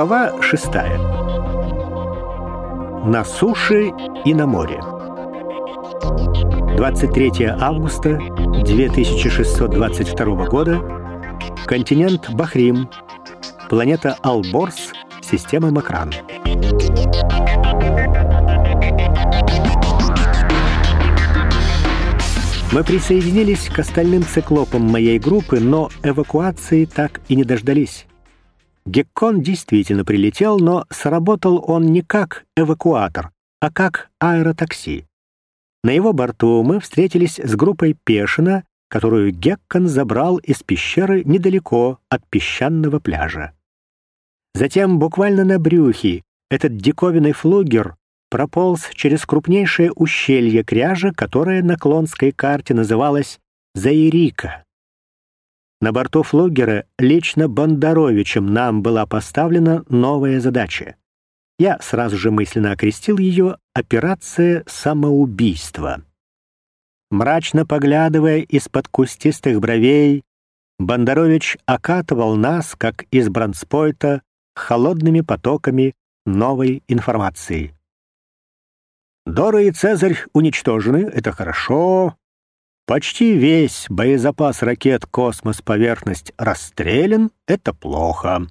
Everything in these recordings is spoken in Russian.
Глава шестая. На суше и на море. 23 августа 2622 года. Континент Бахрим. Планета Алборс. Система Макран. Мы присоединились к остальным циклопам моей группы, но эвакуации так и не дождались. Геккон действительно прилетел, но сработал он не как эвакуатор, а как аэротакси. На его борту мы встретились с группой Пешина, которую Геккон забрал из пещеры недалеко от песчаного пляжа. Затем буквально на брюхе этот диковинный флугер прополз через крупнейшее ущелье кряжа, которое на клонской карте называлось Заирика. На борту флогера лично Бондаровичем нам была поставлена новая задача. Я сразу же мысленно окрестил ее «Операция самоубийства». Мрачно поглядывая из-под кустистых бровей, Бондарович окатывал нас, как из бронспойта, холодными потоками новой информации. Дора и Цезарь уничтожены, это хорошо. Почти весь боезапас ракет «Космос-поверхность» расстрелян, это плохо.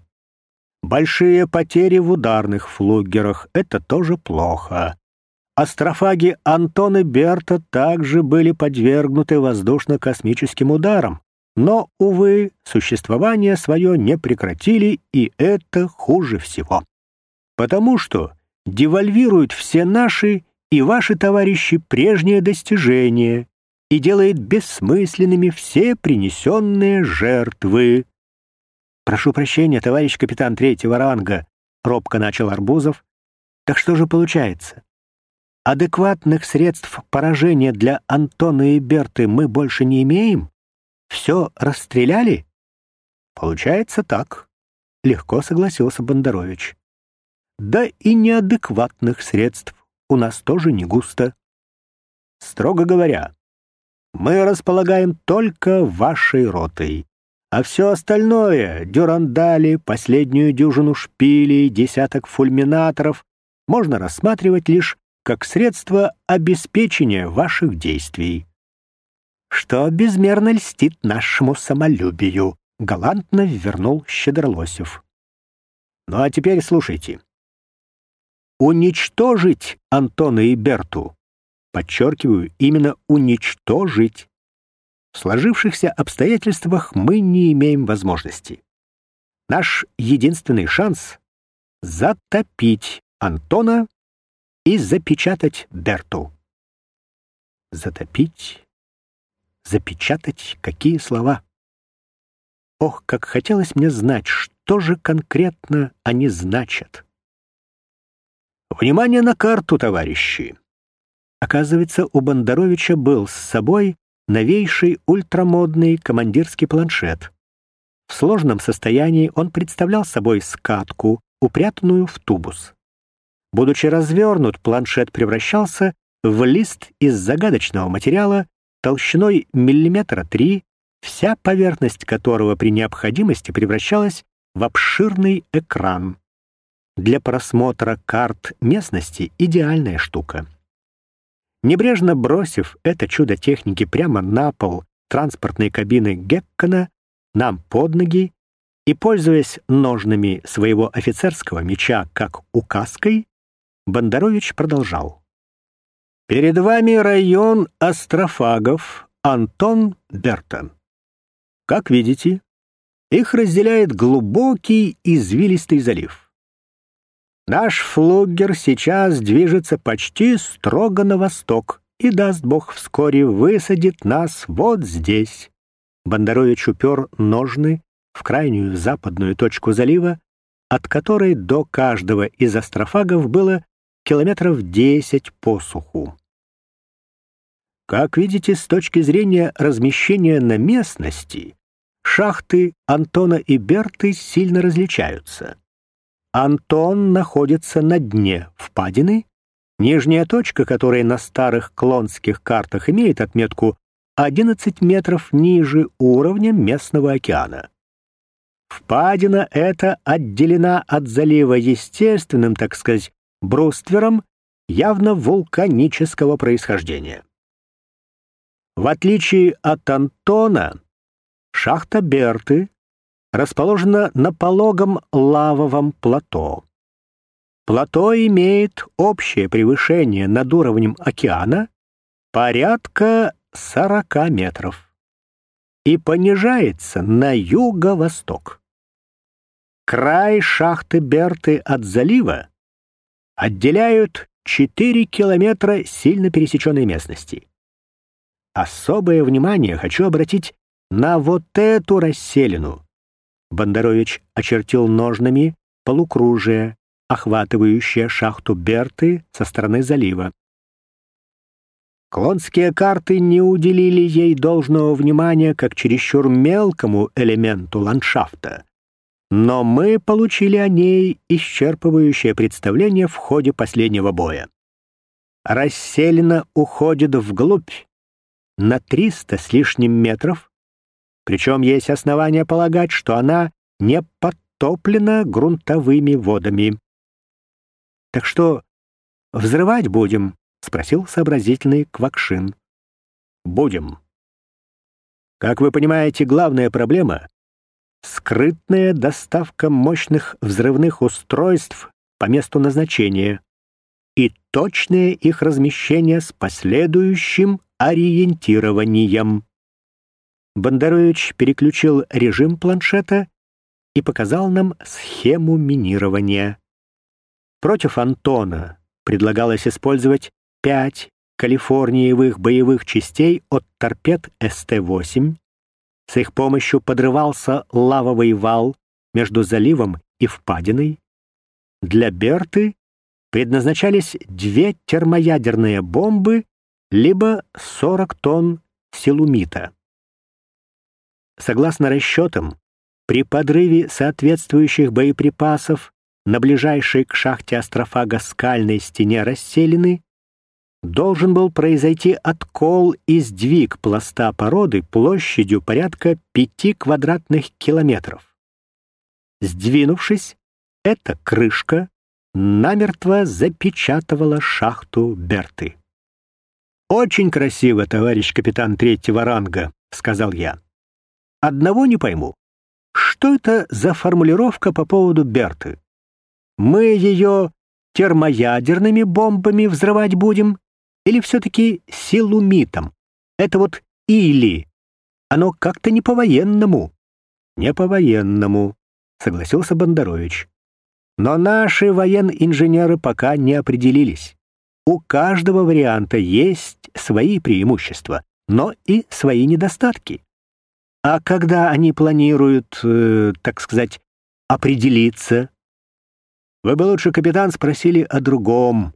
Большие потери в ударных флугерах — это тоже плохо. Астрофаги Антон и Берта также были подвергнуты воздушно-космическим ударам, но, увы, существование свое не прекратили, и это хуже всего. Потому что девальвируют все наши и ваши, товарищи, прежние достижения и делает бессмысленными все принесенные жертвы. «Прошу прощения, товарищ капитан третьего ранга», — робко начал Арбузов. «Так что же получается? Адекватных средств поражения для Антона и Берты мы больше не имеем? Все расстреляли?» «Получается так», — легко согласился Бондарович. «Да и неадекватных средств у нас тоже не густо. Строго говоря, мы располагаем только вашей ротой, а все остальное — дюрандали, последнюю дюжину шпилей, десяток фульминаторов — можно рассматривать лишь как средство обеспечения ваших действий. Что безмерно льстит нашему самолюбию, — галантно вернул Щедролосев. Ну а теперь слушайте уничтожить Антона и Берту. Подчеркиваю, именно уничтожить. В сложившихся обстоятельствах мы не имеем возможности. Наш единственный шанс — затопить Антона и запечатать Берту. Затопить, запечатать — какие слова! Ох, как хотелось мне знать, что же конкретно они значат. Внимание на карту, товарищи! Оказывается, у Бондаровича был с собой новейший ультрамодный командирский планшет. В сложном состоянии он представлял собой скатку, упрятанную в тубус. Будучи развернут, планшет превращался в лист из загадочного материала толщиной миллиметра три, вся поверхность которого при необходимости превращалась в обширный экран. Для просмотра карт местности идеальная штука. Небрежно бросив это чудо техники прямо на пол транспортной кабины Геккона, нам под ноги, и, пользуясь ножными своего офицерского меча как указкой, Бондарович продолжал. «Перед вами район астрофагов Антон Бертон. Как видите, их разделяет глубокий извилистый залив. Наш флугер сейчас движется почти строго на восток и, даст Бог, вскоре высадит нас вот здесь. Бондарович упер ножны в крайнюю западную точку залива, от которой до каждого из астрофагов было километров десять по суху. Как видите, с точки зрения размещения на местности, шахты Антона и Берты сильно различаются. Антон находится на дне впадины, нижняя точка, которая на старых клонских картах имеет отметку 11 метров ниже уровня местного океана. Впадина эта отделена от залива естественным, так сказать, бруствером явно вулканического происхождения. В отличие от Антона, шахта Берты расположена на пологом лавовом плато. Плато имеет общее превышение над уровнем океана порядка 40 метров и понижается на юго-восток. Край шахты Берты от залива отделяют 4 километра сильно пересеченной местности. Особое внимание хочу обратить на вот эту расселину. Бондарович очертил ножнами полукружие, охватывающее шахту Берты со стороны залива. Клонские карты не уделили ей должного внимания как чересчур мелкому элементу ландшафта, но мы получили о ней исчерпывающее представление в ходе последнего боя. Расселена уходит вглубь на 300 с лишним метров, причем есть основания полагать, что она не подтоплена грунтовыми водами. Так что взрывать будем, — спросил сообразительный Квакшин. «Будем. Как вы понимаете, главная проблема — скрытная доставка мощных взрывных устройств по месту назначения и точное их размещение с последующим ориентированием». Бондарович переключил режим планшета и показал нам схему минирования. Против Антона предлагалось использовать пять калифорниевых боевых частей от торпед СТ-8. С их помощью подрывался лавовый вал между заливом и впадиной. Для Берты предназначались две термоядерные бомбы либо 40 тонн силумита. Согласно расчетам, при подрыве соответствующих боеприпасов на ближайшей к шахте астрофага скальной стене расселены должен был произойти откол и сдвиг пласта породы площадью порядка пяти квадратных километров. Сдвинувшись, эта крышка намертво запечатывала шахту Берты. «Очень красиво, товарищ капитан третьего ранга», — сказал я. «Одного не пойму. Что это за формулировка по поводу Берты? Мы ее термоядерными бомбами взрывать будем или все-таки силумитом? Это вот «или». Оно как-то не по-военному. Не по-военному, согласился Бондарович. Но наши воен-инженеры пока не определились. У каждого варианта есть свои преимущества, но и свои недостатки. А когда они планируют, э, так сказать, определиться? Вы бы лучше, капитан, спросили о другом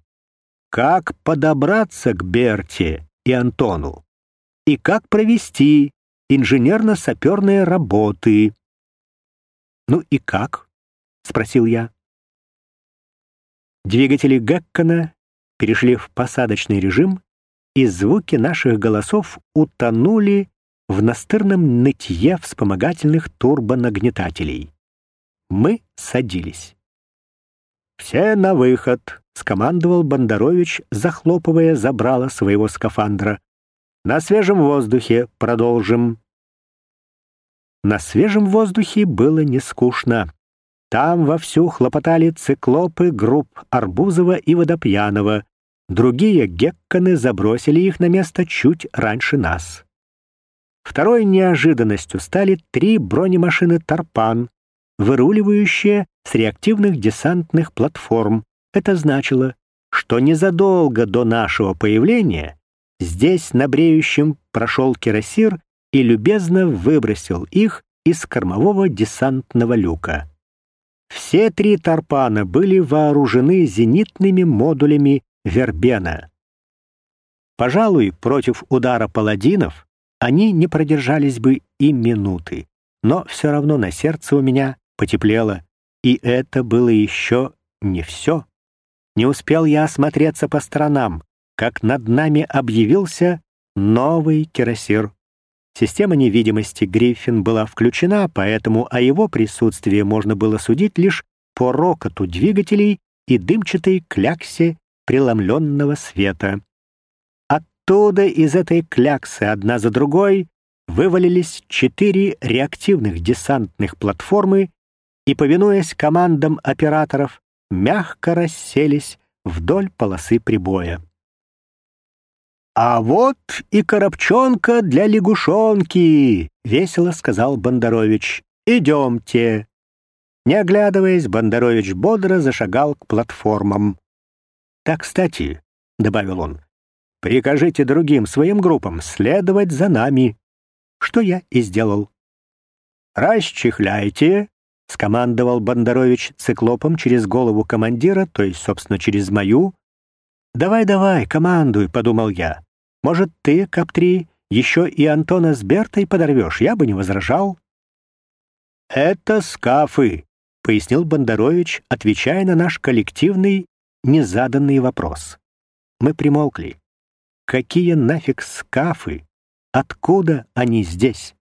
как подобраться к Берте и Антону и как провести инженерно-саперные работы. «Ну и как?» — спросил я. Двигатели Геккона перешли в посадочный режим, и звуки наших голосов утонули в настырном нытье вспомогательных турбонагнетателей. Мы садились. «Все на выход!» — скомандовал Бондарович, захлопывая забрало своего скафандра. «На свежем воздухе продолжим». На свежем воздухе было не скучно. Там вовсю хлопотали циклопы групп Арбузова и Водопьянова. Другие гекконы забросили их на место чуть раньше нас. Второй неожиданностью стали три бронемашины «Тарпан», выруливающие с реактивных десантных платформ, это значило, что незадолго до нашего появления здесь на бреющем прошел кирасир и любезно выбросил их из кормового десантного люка. Все три тарпана были вооружены зенитными модулями Вербена. Пожалуй, против удара паладинов они не продержались бы и минуты, но все равно на сердце у меня потеплело, и это было еще не все. Не успел я осмотреться по сторонам, как над нами объявился новый кирасир. Система невидимости Гриффин была включена, поэтому о его присутствии можно было судить лишь по рокоту двигателей и дымчатой кляксе преломленного света. Оттуда из этой кляксы одна за другой вывалились четыре реактивных десантных платформы и, повинуясь командам операторов, мягко расселись вдоль полосы прибоя. «А вот и коробчонка для лягушонки!» — весело сказал Бондарович. «Идемте!» Не оглядываясь, Бондарович бодро зашагал к платформам. «Так, кстати», — добавил он, — «прикажите другим своим группам следовать за нами» что я и сделал. «Расчехляйте!» — скомандовал Бондарович циклопом через голову командира, то есть, собственно, через мою. «Давай-давай, командуй», — подумал я. «Может, ты, Каптри, еще и Антона с Бертой подорвешь, я бы не возражал». «Это скафы», — пояснил Бондарович, отвечая на наш коллективный, незаданный вопрос. Мы примолкли. «Какие нафиг скафы?» Откуда они здесь?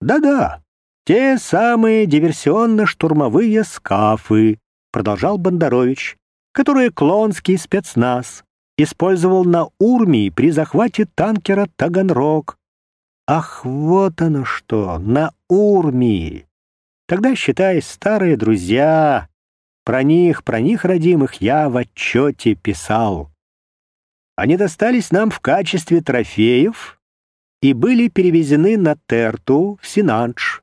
Да-да, те самые диверсионно-штурмовые скафы, продолжал Бондарович, которые клонский спецназ использовал на Урмии при захвате танкера Таганрог. Ах, вот оно что, на Урмии. Тогда, считай, старые друзья. Про них, про них, родимых, я в отчете писал. Они достались нам в качестве трофеев и были перевезены на Терту в Синандж.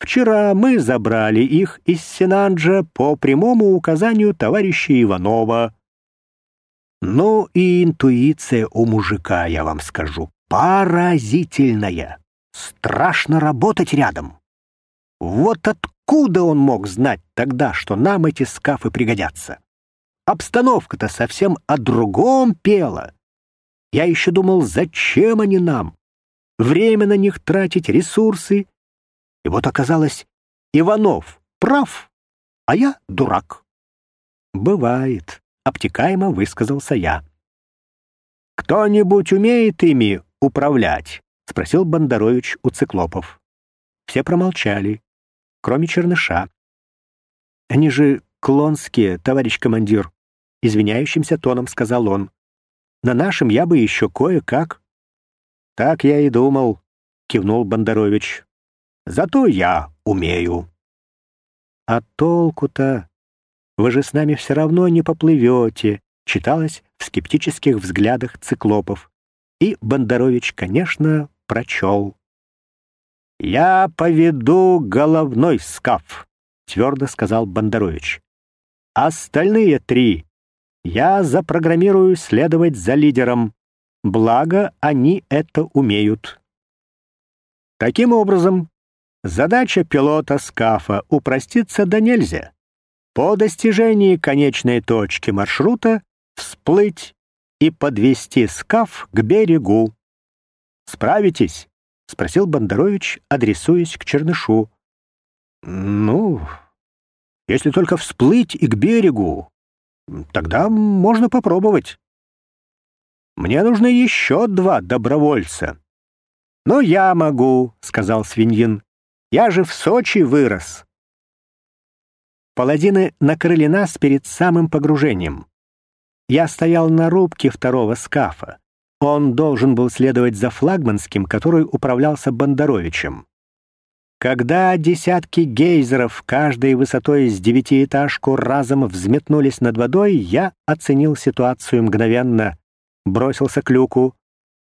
Вчера мы забрали их из Синанджа по прямому указанию товарища Иванова. Ну и интуиция у мужика, я вам скажу, поразительная. Страшно работать рядом. Вот откуда он мог знать тогда, что нам эти скафы пригодятся? Обстановка-то совсем о другом пела. Я еще думал, зачем они нам? время на них тратить, ресурсы. И вот оказалось, Иванов прав, а я дурак. Бывает, обтекаемо высказался я. Кто-нибудь умеет ими управлять? спросил Бондарович у циклопов. Все промолчали, кроме Черныша. Они же клонские, товарищ командир, извиняющимся тоном сказал он. На нашем я бы еще кое-как. «Так я и думал», — кивнул Бондарович. «Зато я умею». «А толку-то? Вы же с нами все равно не поплывете», — читалось в скептических взглядах циклопов. И Бондарович, конечно, прочел. «Я поведу головной скаф», — твердо сказал Бондарович. «Остальные три я запрограммирую следовать за лидером. Благо, они это умеют. Таким образом, задача пилота скафа упростится до нельзя. По достижении конечной точки маршрута всплыть и подвести скаф к берегу. «Справитесь?» — спросил Бондарович, адресуясь к Чернышу. «Ну, если только всплыть и к берегу, тогда можно попробовать». Мне нужно еще два добровольца». «Ну, я могу», — сказал свиньин. «Я же в Сочи вырос». Паладины накрыли нас перед самым погружением. Я стоял на рубке второго скафа. Он должен был следовать за флагманским, который управлялся Бондаровичем. Когда десятки гейзеров, каждой высотой с девятиэтажку, разом взметнулись над водой, я оценил ситуацию мгновенно бросился к люку,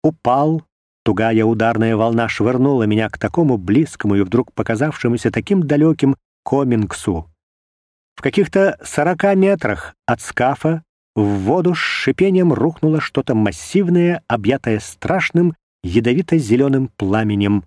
упал, тугая ударная волна швырнула меня к такому близкому и вдруг показавшемуся таким далеким Комингсу. В каких-то сорока метрах от скафа в воду с шипением рухнуло что-то массивное, объятое страшным ядовито-зеленым пламенем.